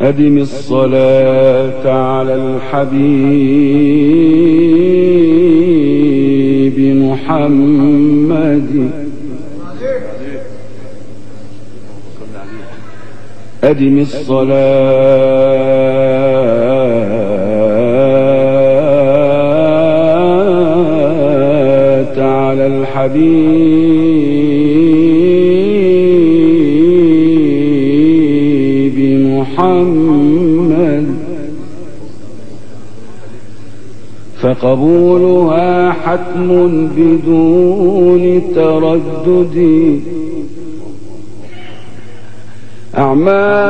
أدم الصلاة على الحبيب محمد. أدم الصلاة على الحبيب محمد. فقبولها حتم بدون تردد. أعمالنا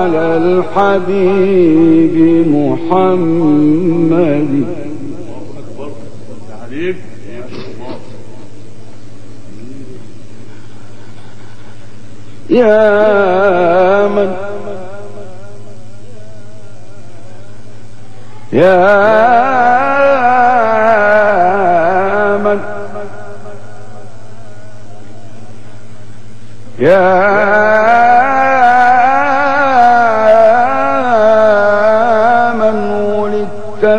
على الحبيب محمد. يا من يا من يا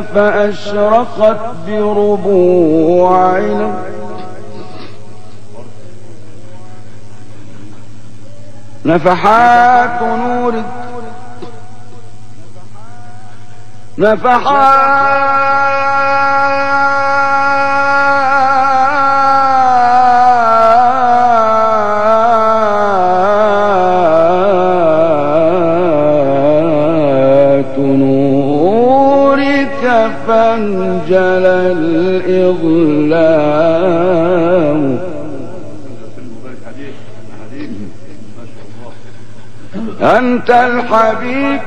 فأشرقت بربوعنا نفحات نور نفحات فانجلى الإظلام. أنت الحبيب.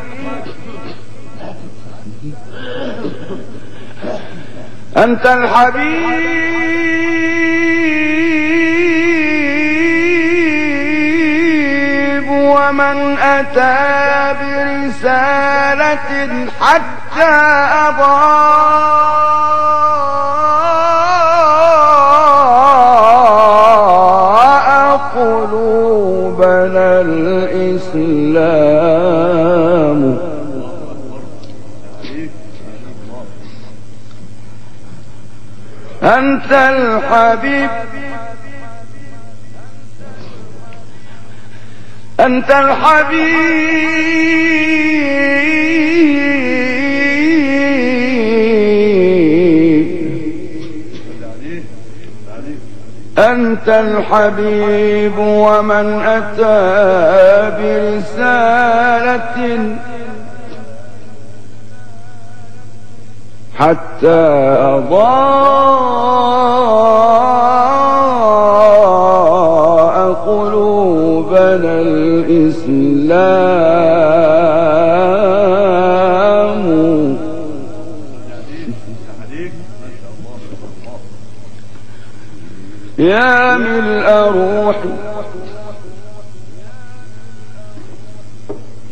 أنت الحبيب. ومن أتى برسالة حتى أضاء قلوبنا الإسلام أنت الحبيب أنت الحبيب أنت الحبيب ومن أتى برسالة حتى أضاء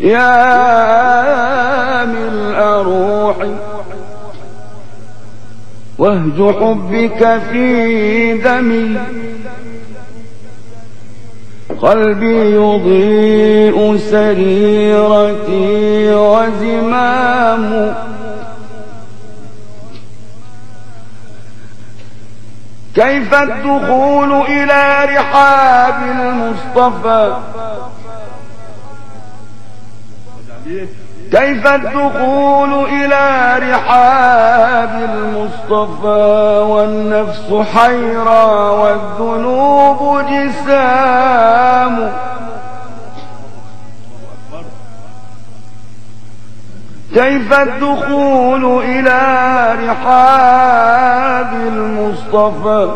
يا ملء روحي وهج حبك في دمي قلبي يضيء سريرتي وزمام كيف الدخول إلى رحاب المصطفى؟ كيف الدخول إلى رحاب المصطفى والنفس حيرى والذنوب جسام؟ كيف الدخول إلى رحاب المصطفى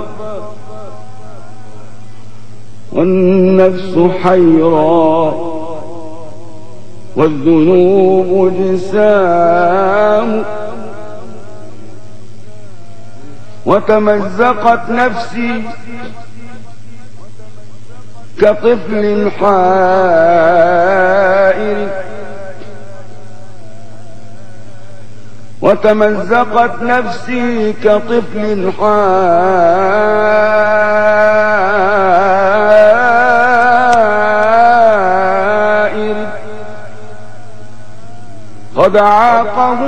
والنفس حيرى والذنوب جسام. وتمزقت نفسي كطفل حائر. وتمزقت نفسي كطفل حائر. قد عاقه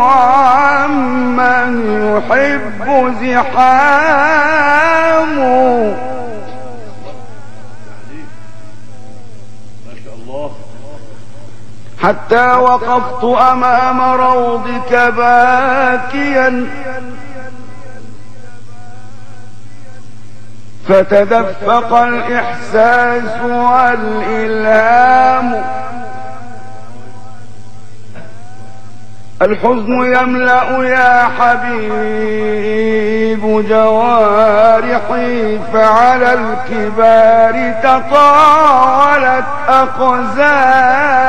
عمن يحب الله حتى وقفت أمام روضك باكيا. فتدفق الإحساس والإلهام. الحزن يملأ يا حبيب جوارحي فعلى الكبار تطاولت أقزام.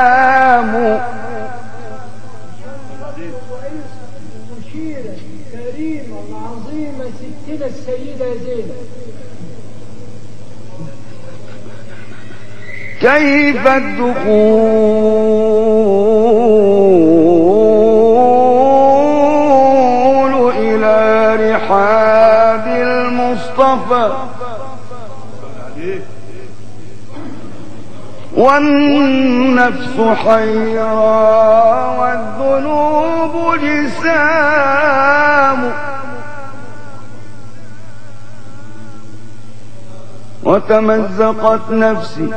ستنا السيدة زينب كيف الدخول المصطفى والنفس حيرى والذنوب جسام. وتمزقت نفسي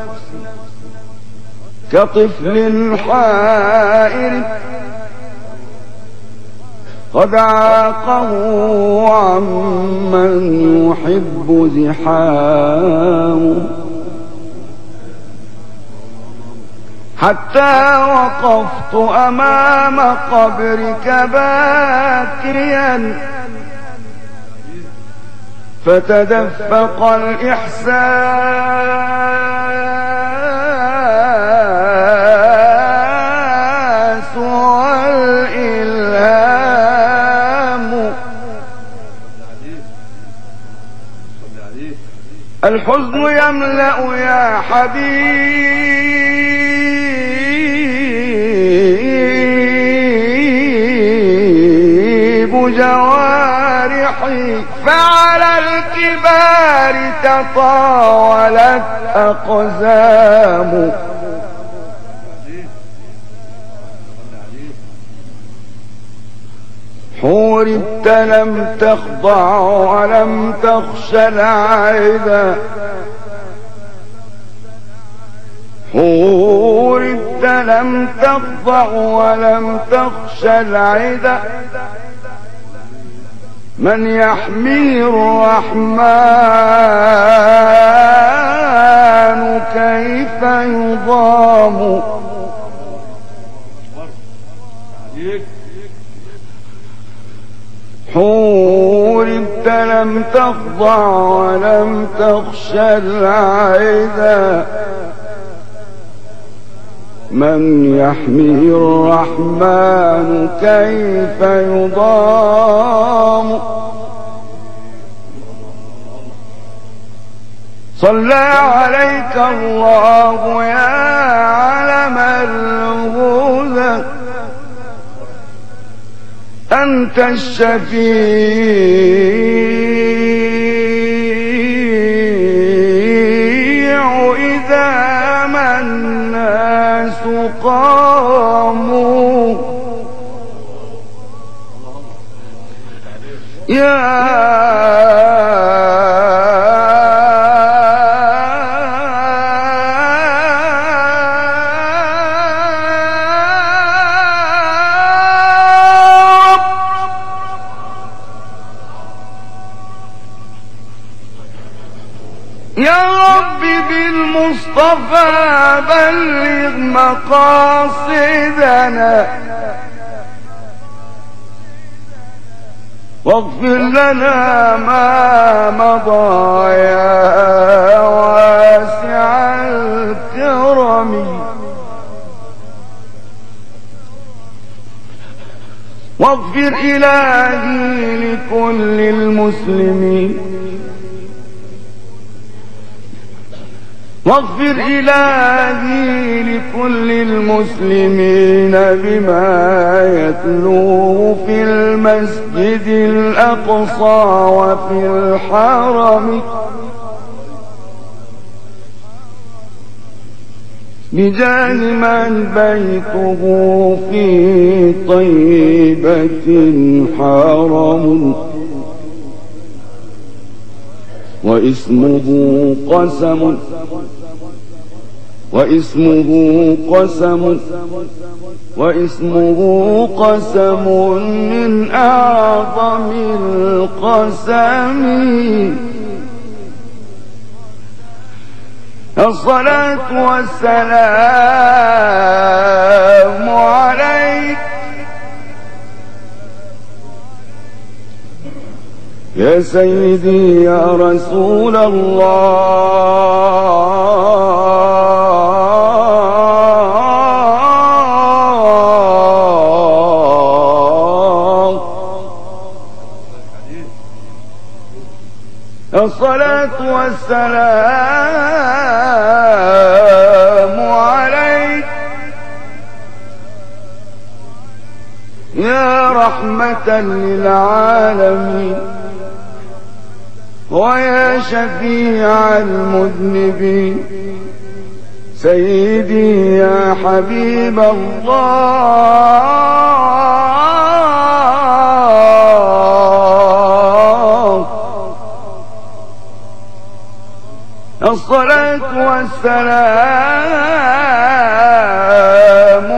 كطفل حائر. قد عاقه عمن يحب زحامه. حتى وقفت أمام قبرك باكيا فتدفق الإحساس الحزن يملأ يا حبيب جوارحي فعلى الكبار تطاولت أقزام. حوربت لم تخضع ولم تخش العذا حوربت لم تخضع ولم تخش العذا من يحمي الرحمن كيف يضام؟ حوربت لم تخضع ولم تخش العذا من يحمي الرحمن كيف يضام؟ صلى عليك الله يا علم الهدى أنت الشفيع. إذا ما الناس قاموا. يا رب بالمصطفى بلغ مقاصدنا. واغفر لنا ما مضى يا واسع الكرم. واغفر إلهي لكل المسلمين. واغفر إلهي لكل المسلمين بما يتلوه في المسجد الأقصى وفي الحرم. بجاه من بيته في طيبة حرم. واسمه قسم. وإسمه قسم وإسمه قسم من أعظم القسم. الصلاة والسلام عليك. يا سيدي يا رسول الله. الصلاة والسلام عليك. يا رحمة للعالمين. ويا شفيع المذنبين. سيدي يا حبيب الله. الصلاة والسلام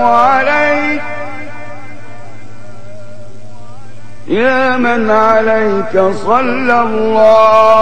عليك. يا من عليك صلى الله